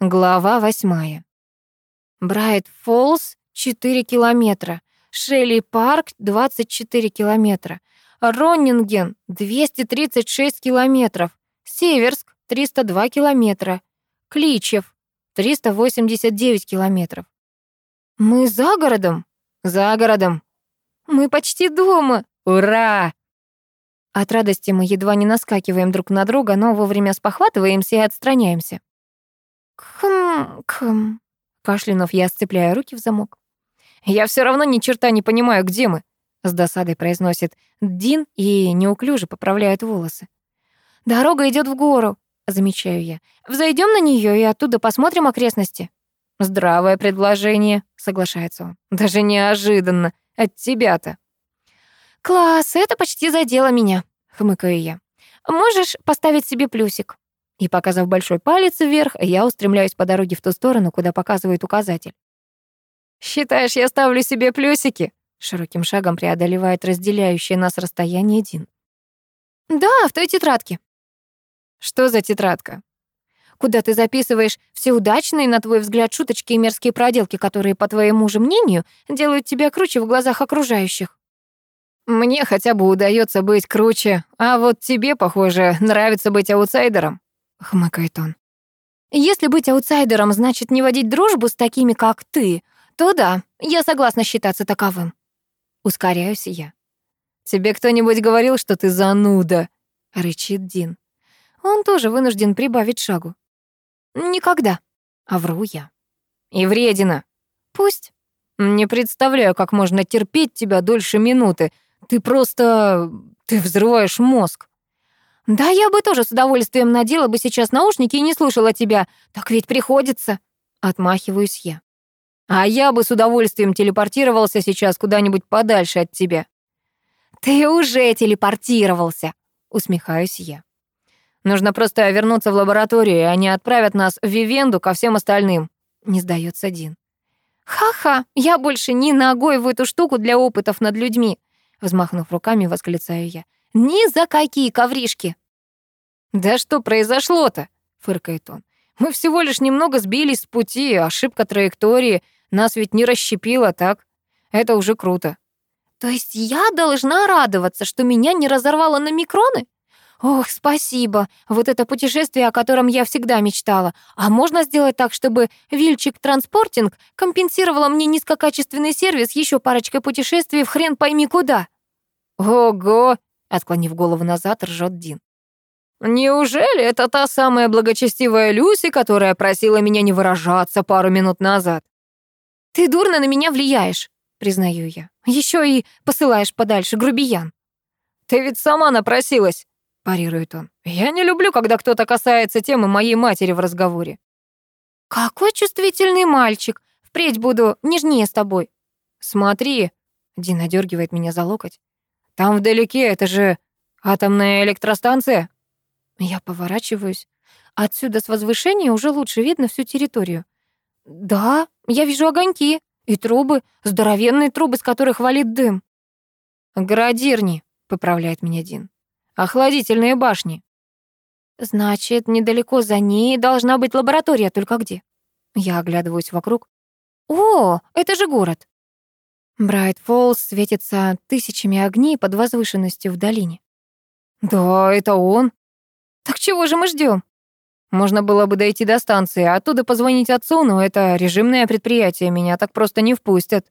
Глава восьмая. Брайт Фоллс — 4 километра. Шелли Парк — 24 километра. Роннинген — 236 километров. Северск — 302 километра. Кличев — 389 километров. Мы за городом? За городом. Мы почти дома. Ура! От радости мы едва не наскакиваем друг на друга, но вовремя спохватываемся и отстраняемся. «Хм-хм», кашлянув, я сцепляю руки в замок. «Я все равно ни черта не понимаю, где мы», — с досадой произносит Дин и неуклюже поправляет волосы. «Дорога идет в гору», — замечаю я. «Взойдем на нее и оттуда посмотрим окрестности». «Здравое предложение», — соглашается он. «Даже неожиданно. От тебя-то». «Класс, это почти задело меня», — хмыкаю я. «Можешь поставить себе плюсик?» И, показав большой палец вверх, я устремляюсь по дороге в ту сторону, куда показывает указатель. «Считаешь, я ставлю себе плюсики?» Широким шагом преодолевает разделяющее нас расстояние Дин. «Да, в той тетрадке». «Что за тетрадка?» «Куда ты записываешь все удачные, на твой взгляд, шуточки и мерзкие проделки, которые, по твоему же мнению, делают тебя круче в глазах окружающих». «Мне хотя бы удается быть круче, а вот тебе, похоже, нравится быть аутсайдером». — хмыкает он. «Если быть аутсайдером значит не водить дружбу с такими, как ты, то да, я согласна считаться таковым». Ускоряюсь я. «Тебе кто-нибудь говорил, что ты зануда?» — рычит Дин. Он тоже вынужден прибавить шагу. «Никогда», — а вру я. «И вредина». «Пусть». «Не представляю, как можно терпеть тебя дольше минуты. Ты просто... ты взрываешь мозг». «Да я бы тоже с удовольствием надела бы сейчас наушники и не слушала тебя. Так ведь приходится». Отмахиваюсь я. «А я бы с удовольствием телепортировался сейчас куда-нибудь подальше от тебя». «Ты уже телепортировался», — усмехаюсь я. «Нужно просто вернуться в лабораторию, и они отправят нас в Вивенду ко всем остальным», — не сдается Дин. «Ха-ха, я больше ни ногой в эту штуку для опытов над людьми», — взмахнув руками, восклицаю я. Ни за какие ковришки. Да что произошло-то? фыркает он. Мы всего лишь немного сбились с пути, ошибка траектории. Нас ведь не расщепило, так? Это уже круто. То есть я должна радоваться, что меня не разорвало на микроны? Ох, спасибо. Вот это путешествие, о котором я всегда мечтала. А можно сделать так, чтобы Вильчик Транспортинг компенсировала мне низкокачественный сервис еще парочкой путешествий в хрен пойми куда? Ого, Отклонив голову назад, ржет Дин. «Неужели это та самая благочестивая Люси, которая просила меня не выражаться пару минут назад?» «Ты дурно на меня влияешь», — признаю я. Еще и посылаешь подальше, грубиян». «Ты ведь сама напросилась», — парирует он. «Я не люблю, когда кто-то касается темы моей матери в разговоре». «Какой чувствительный мальчик! Впредь буду нежнее с тобой». «Смотри», — Дин одергивает меня за локоть. Там вдалеке, это же атомная электростанция. Я поворачиваюсь. Отсюда с возвышения уже лучше видно всю территорию. Да, я вижу огоньки и трубы, здоровенные трубы, с которых валит дым. Градирни, поправляет меня Дин. Охладительные башни. Значит, недалеко за ней должна быть лаборатория, только где? Я оглядываюсь вокруг. О, это же город. Брайт Фоллс светится тысячами огней под возвышенностью в долине. Да, это он. Так чего же мы ждем? Можно было бы дойти до станции, а оттуда позвонить отцу, но это режимное предприятие, меня так просто не впустят.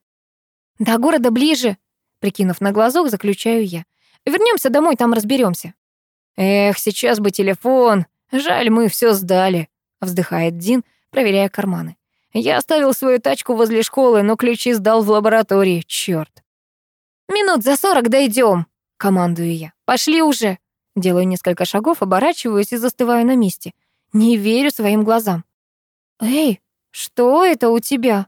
До города ближе, прикинув на глазок, заключаю я. Вернемся домой, там разберемся. Эх, сейчас бы телефон. Жаль, мы все сдали, вздыхает Дин, проверяя карманы. Я оставил свою тачку возле школы, но ключи сдал в лаборатории, чёрт. «Минут за сорок дойдём», — командую я. «Пошли уже». Делаю несколько шагов, оборачиваюсь и застываю на месте. Не верю своим глазам. «Эй, что это у тебя?»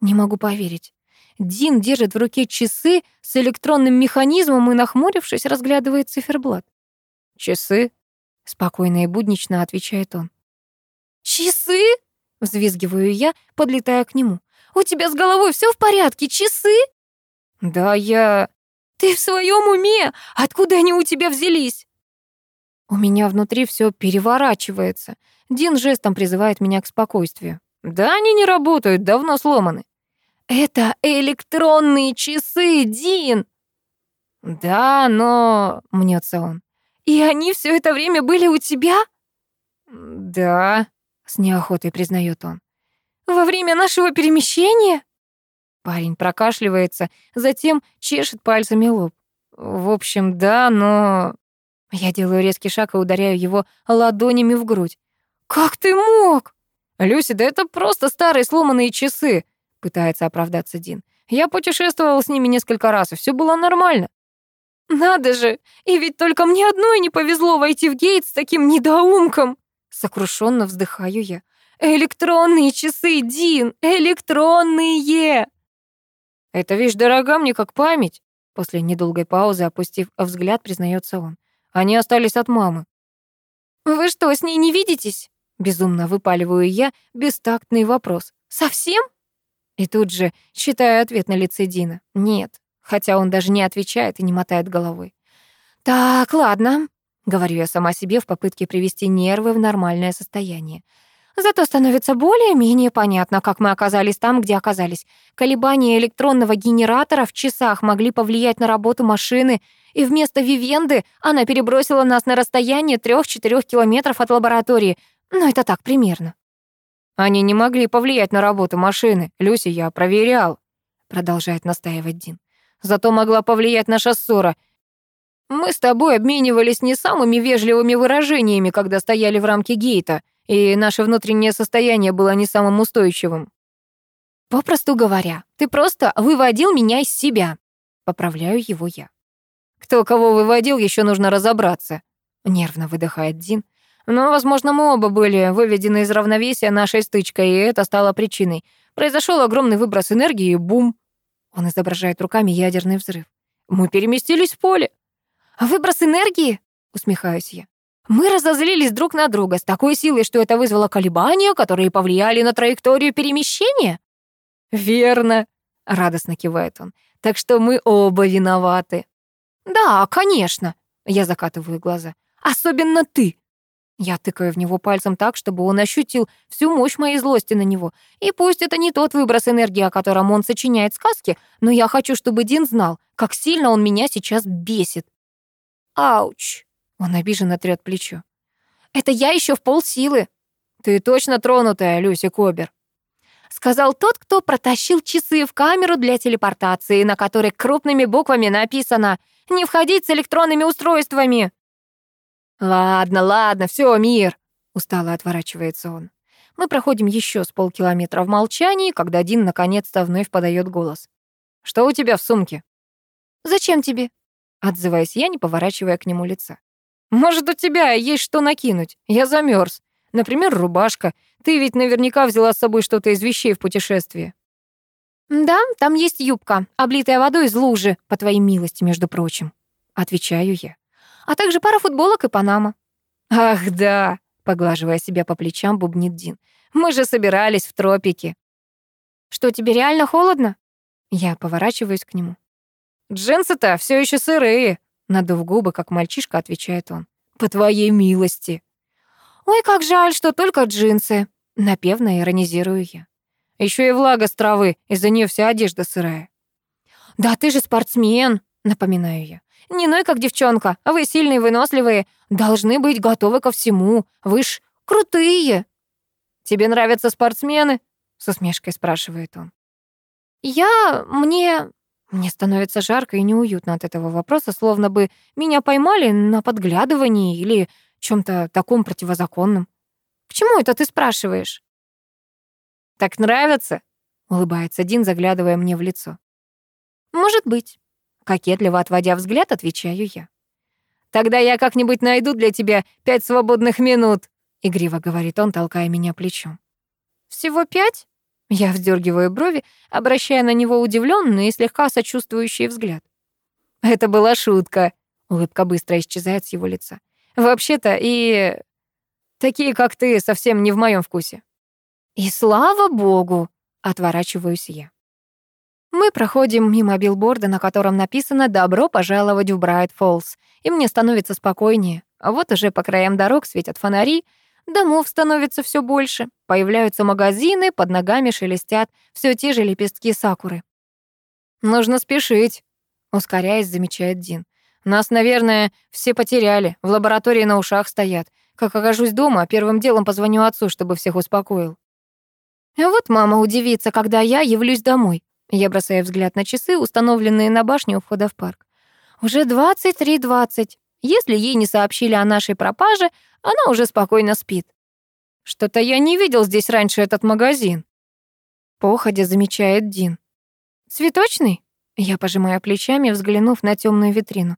Не могу поверить. Дин держит в руке часы с электронным механизмом и, нахмурившись, разглядывает циферблат. «Часы?» — спокойно и буднично отвечает он. «Часы?» Взвизгиваю я, подлетая к нему. «У тебя с головой все в порядке? Часы?» «Да я...» «Ты в своем уме? Откуда они у тебя взялись?» У меня внутри все переворачивается. Дин жестом призывает меня к спокойствию. Да они не работают, давно сломаны. Это электронные часы, Дин. Да, но... Мнется он. И они все это время были у тебя? Да, с неохотой признает он. Во время нашего перемещения? Парень прокашливается, затем чешет пальцами лоб. В общем, да, но... Я делаю резкий шаг и ударяю его ладонями в грудь. «Как ты мог?» «Люси, да это просто старые сломанные часы», — пытается оправдаться Дин. «Я путешествовал с ними несколько раз, и все было нормально». «Надо же! И ведь только мне одной не повезло войти в гейт с таким недоумком!» Сокрушенно вздыхаю я. «Электронные часы, Дин! Электронные!» «Эта вещь дорога мне как память», — после недолгой паузы, опустив взгляд, признается он. «Они остались от мамы». «Вы что, с ней не видитесь?» Безумно выпаливаю я бестактный вопрос. «Совсем?» И тут же читаю ответ на лице Дина. «Нет», хотя он даже не отвечает и не мотает головой. «Так, ладно», — говорю я сама себе в попытке привести нервы в нормальное состояние. Зато становится более-менее понятно, как мы оказались там, где оказались. Колебания электронного генератора в часах могли повлиять на работу машины, и вместо Вивенды она перебросила нас на расстояние 3-4 километров от лаборатории. Ну, это так примерно. Они не могли повлиять на работу машины. Люси, я проверял, продолжает настаивать Дин. Зато могла повлиять наша ссора. Мы с тобой обменивались не самыми вежливыми выражениями, когда стояли в рамке гейта и наше внутреннее состояние было не самым устойчивым. Попросту говоря, ты просто выводил меня из себя. Поправляю его я. Кто кого выводил, еще нужно разобраться. Нервно выдыхает Дин. Но, возможно, мы оба были выведены из равновесия нашей стычкой, и это стало причиной. Произошел огромный выброс энергии и бум. Он изображает руками ядерный взрыв. Мы переместились в поле. Выброс энергии? Усмехаюсь я. Мы разозлились друг на друга с такой силой, что это вызвало колебания, которые повлияли на траекторию перемещения? Верно, радостно кивает он. Так что мы оба виноваты. Да, конечно, я закатываю глаза. Особенно ты. Я тыкаю в него пальцем так, чтобы он ощутил всю мощь моей злости на него. И пусть это не тот выброс энергии, о котором он сочиняет сказки, но я хочу, чтобы Дин знал, как сильно он меня сейчас бесит. Ауч. Он обиженно трёт плечо. «Это я еще в полсилы». «Ты точно тронутая, Люси Кобер», сказал тот, кто протащил часы в камеру для телепортации, на которой крупными буквами написано «Не входить с электронными устройствами». «Ладно, ладно, все, мир», — устало отворачивается он. Мы проходим еще с полкилометра в молчании, когда Дин наконец-то вновь подает голос. «Что у тебя в сумке?» «Зачем тебе?» — отзываюсь я, не поворачивая к нему лица. Может, у тебя есть что накинуть? Я замерз. Например, рубашка. Ты ведь наверняка взяла с собой что-то из вещей в путешествии. Да, там есть юбка, облитая водой из лужи, по твоей милости, между прочим. Отвечаю я. А также пара футболок и панама. Ах, да, поглаживая себя по плечам, бубнит Дин. Мы же собирались в тропики. Что, тебе реально холодно? Я поворачиваюсь к нему. Джинсы-то все еще сырые, Надув губы, как мальчишка, отвечает он. «По твоей милости». «Ой, как жаль, что только джинсы», — напевно иронизирую я. Еще и влага с травы, из-за нее вся одежда сырая. «Да ты же спортсмен», — напоминаю я. «Не ной, как девчонка, вы сильные, выносливые, должны быть готовы ко всему, вы ж крутые». «Тебе нравятся спортсмены?» — с усмешкой спрашивает он. «Я... мне... Мне становится жарко и неуютно от этого вопроса, словно бы меня поймали на подглядывании или чем-то таком противозаконном. К чему это ты спрашиваешь? Так нравится? улыбается Дин, заглядывая мне в лицо. Может быть, кокетливо отводя взгляд, отвечаю я. Тогда я как-нибудь найду для тебя пять свободных минут, игриво говорит он, толкая меня плечом. Всего пять? Я вздергиваю брови, обращая на него удивленный и слегка сочувствующий взгляд. Это была шутка. Улыбка быстро исчезает с его лица. Вообще-то и такие, как ты, совсем не в моем вкусе. И слава богу, отворачиваюсь я. Мы проходим мимо билборда, на котором написано «Добро пожаловать в Брайт Фоллс», и мне становится спокойнее. А вот уже по краям дорог светят фонари, Домов становится все больше, появляются магазины, под ногами шелестят все те же лепестки сакуры. «Нужно спешить», — ускоряясь, замечает Дин. «Нас, наверное, все потеряли, в лаборатории на ушах стоят. Как окажусь дома, первым делом позвоню отцу, чтобы всех успокоил». А вот мама удивится, когда я явлюсь домой. Я бросаю взгляд на часы, установленные на башне у входа в парк. Уже 23.20. Если ей не сообщили о нашей пропаже, она уже спокойно спит. Что-то я не видел здесь раньше этот магазин. Походя замечает Дин. Цветочный? Я пожимаю плечами, взглянув на темную витрину.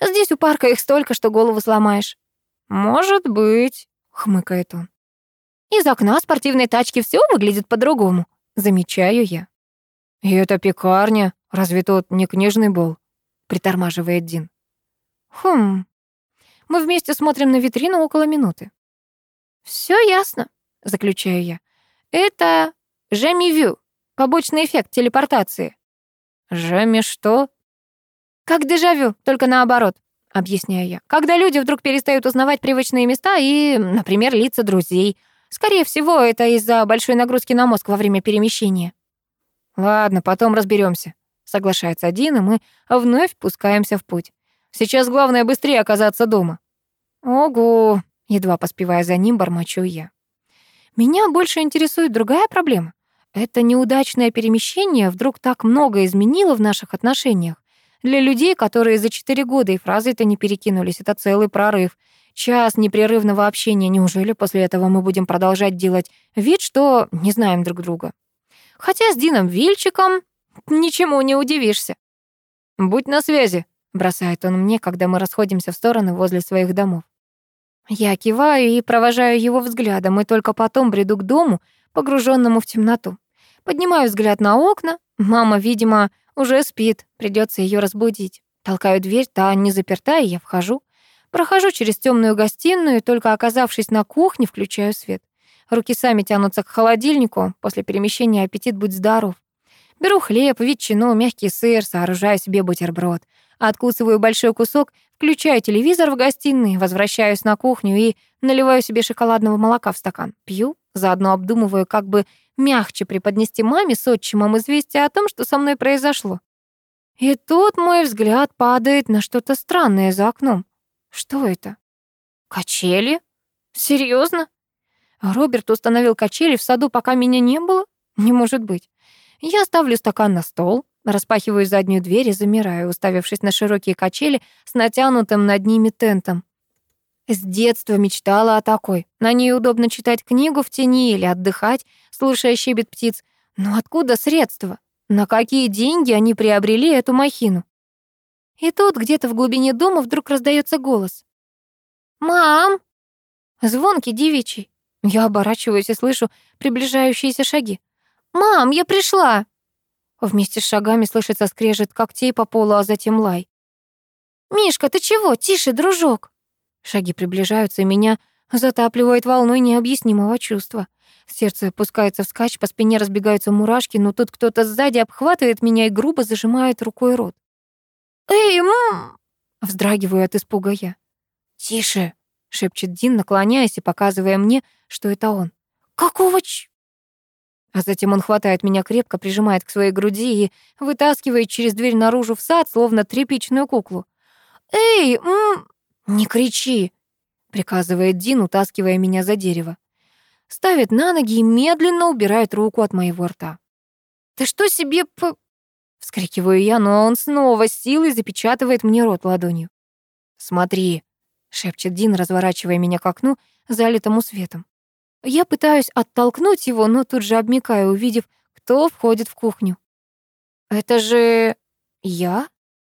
Здесь у парка их столько, что голову сломаешь. Может быть, хмыкает он. Из окна спортивной тачки все выглядит по-другому, замечаю я. И это пекарня, разве тут не книжный был? притормаживает Дин. Хм. Мы вместе смотрим на витрину около минуты. Все ясно, заключаю я. Это Жеми-Вью, побочный эффект телепортации. Жеми что? Как дежавю, только наоборот, объясняю я. Когда люди вдруг перестают узнавать привычные места и, например, лица друзей. Скорее всего, это из-за большой нагрузки на мозг во время перемещения. Ладно, потом разберемся, соглашается один, и мы вновь пускаемся в путь. Сейчас главное быстрее оказаться дома. Ого, едва поспевая за ним, бормочу я. Меня больше интересует другая проблема. Это неудачное перемещение вдруг так много изменило в наших отношениях. Для людей, которые за четыре года и фразы-то не перекинулись, это целый прорыв. Час непрерывного общения. Неужели после этого мы будем продолжать делать вид, что не знаем друг друга? Хотя с Дином Вильчиком ничему не удивишься. «Будь на связи», — бросает он мне, когда мы расходимся в стороны возле своих домов. Я киваю и провожаю его взглядом, и только потом бреду к дому, погруженному в темноту. Поднимаю взгляд на окна. Мама, видимо, уже спит, придется ее разбудить. Толкаю дверь, та не заперта, и я вхожу. Прохожу через темную гостиную, только оказавшись на кухне, включаю свет. Руки сами тянутся к холодильнику, после перемещения аппетит будь здоров. Беру хлеб, ветчину, мягкий сыр, сооружаю себе бутерброд. Откусываю большой кусок, включаю телевизор в гостиной, возвращаюсь на кухню и наливаю себе шоколадного молока в стакан. Пью, заодно обдумываю, как бы мягче преподнести маме с отчимом известие о том, что со мной произошло. И тут мой взгляд падает на что-то странное за окном. Что это? Качели? Серьезно? Роберт установил качели в саду, пока меня не было? Не может быть. Я ставлю стакан на стол, распахиваю заднюю дверь и замираю, уставившись на широкие качели с натянутым над ними тентом. С детства мечтала о такой. На ней удобно читать книгу в тени или отдыхать, слушая щебет птиц. Но откуда средства? На какие деньги они приобрели эту махину? И тут где-то в глубине дома вдруг раздается голос. «Мам!» Звонкий девичий. Я оборачиваюсь и слышу приближающиеся шаги. «Мам, я пришла!» Вместе с шагами слышится скрежет когтей по полу, а затем лай. «Мишка, ты чего? Тише, дружок!» Шаги приближаются, и меня затапливает волной необъяснимого чувства. Сердце опускается вскачь, по спине разбегаются мурашки, но тут кто-то сзади обхватывает меня и грубо зажимает рукой рот. «Эй, мам!» Вздрагиваю от испуга я. «Тише!» — шепчет Дин, наклоняясь и показывая мне, что это он. «Какого ч...» А затем он хватает меня крепко, прижимает к своей груди и вытаскивает через дверь наружу в сад, словно тряпичную куклу. «Эй, м...» «Не кричи!» — приказывает Дин, утаскивая меня за дерево. Ставит на ноги и медленно убирает руку от моего рта. «Ты что себе п...» — вскрикиваю я, но он снова силой запечатывает мне рот ладонью. «Смотри!» — шепчет Дин, разворачивая меня к окну, залитому светом. Я пытаюсь оттолкнуть его, но тут же обмикаю, увидев, кто входит в кухню. «Это же... я?»